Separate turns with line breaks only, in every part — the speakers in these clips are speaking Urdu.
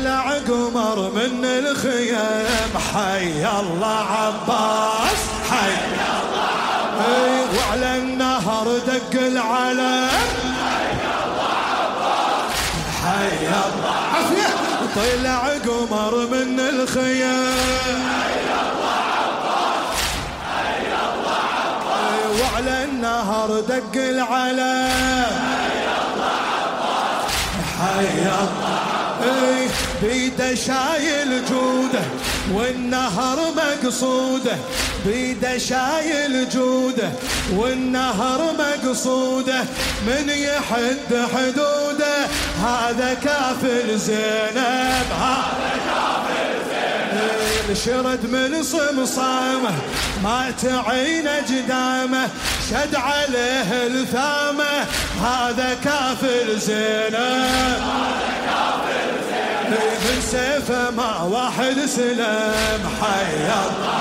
طلع قمر من الخيام. حي الله عباس، حي الله عباس. وعلى النهر دق العلم. حي الله عباس. حي الله عافية طلع قمر من الخيام. حي الله عباس حي الله عباس وعلى النهر دق العلم. حي الله عباس. حي الله بيده شايل جوده والنهر مقصوده بيده شايل جوده والنهر مقصوده من يحد حدوده هذا كافل زينب. هذا كافل زينب شرد من صمصامه ما تعين جدامه شد عليه الثامه هذا كافل زينب. هذا كافل من سيفه مع واحد سلام. حي الله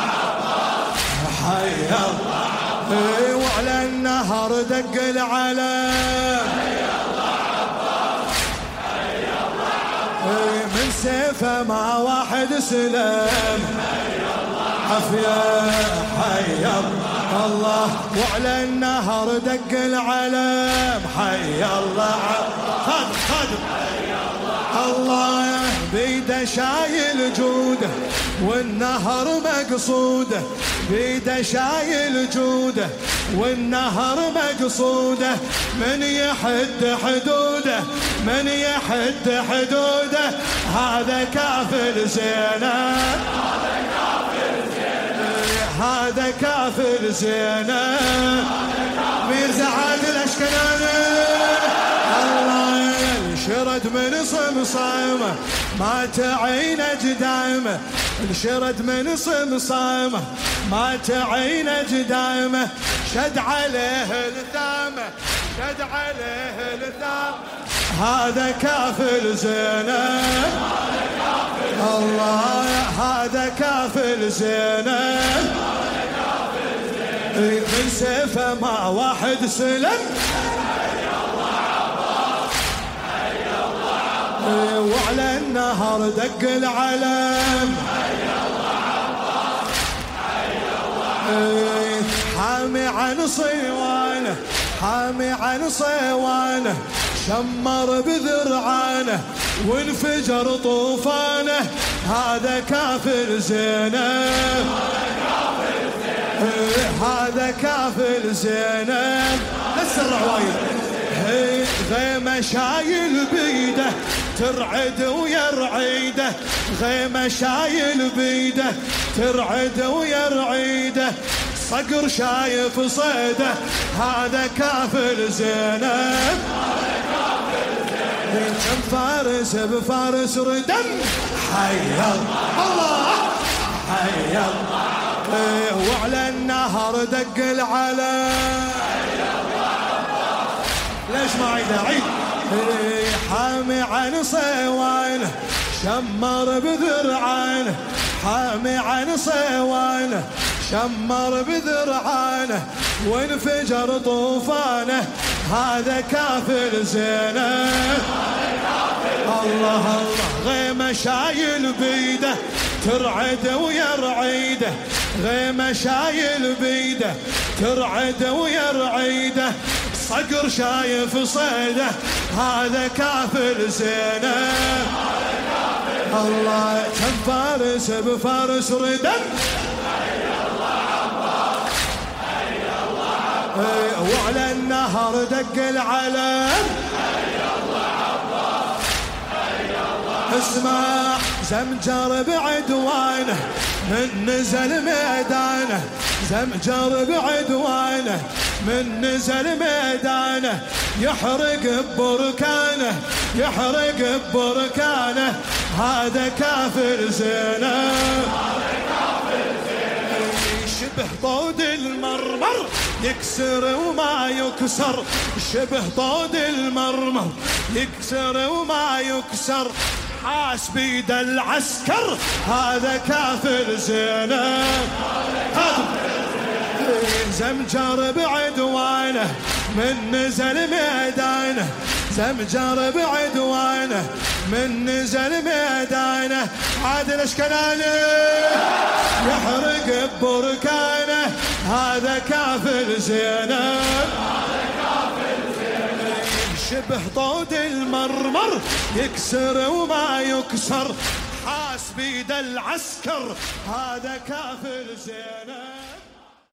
حي الله وعلى النهر دق العلم حي الله حي الله من سيفه مع واحد سلام. حي الله عافية. حي الله. الله وعلى النهر دق العلم حي الله. خادم خادم. الله. بيده شايل جوده والنهر مقصوده بيده شايل جوده والنهر مقصوده من يحد حدوده من يحد حدوده هذا كافر زينب هذا كافر زينب هذا كافر زينب ميرزا عادل اشكناني انشرد من صمصامه ما تعين جدامه انشرد من صمصامه ما تعين جدامه شد عليه الثامه شد عليه الثامه هذا كافل زينب الله، هذا كافل زينب من سيفه مع واحد سلم. وعلى النهر دق العلم. حامي عن صيوانه حامي عن صيوانه شمر بذرعانه وانفجر طوفانه. هذا كافر زينب هذا كافر زينب لسه الرعوايد غيمة شايل بيده. ترعد ويرعيده غيمة شايل بيده. ترعد ويرعيده، صقر شايف صيده. هذا كافل زينب كم فارس بفارس ردم. حي الله حي الله. وعلى النهر دق العلم ليش ما عيد عيد؟ حامي عن صيوانه شمر بذرعانه حامي عن صيوانه شمر بذرعانه وانفجر طوفانه، هذا كافر زينب الله الله غيمه شايل بيده، ترعد ويرعيده غيمه شايل بيده، ترعد ويرعيده صقر شايف صيده. هذا كافر زينب الله كم فارس بفارس ردم وعلى النهر دق العلم. اسمع، زمجر بعدوانه، من نزل ميدانه. زمجر بعدوانه من نزل ميدانه يحرق ببركانه يحرق ببركانه هذا كافر زينب شبه طود المرمر يكسر وما يكسر. شبه طود المرمر يكسر وما يكسر. حاس بيد العسكر، هذا كافر زينب. زمجر بعدوانه، من نزل ميدانه. زمجر بعدوانه، من نزل ميدانه. عادل اشكناني يحرق ببركانه. هذا كافر زينب. شبه طود المرمر يكسر وما يكسر. حاس بيد العسكر هذا كافر زينب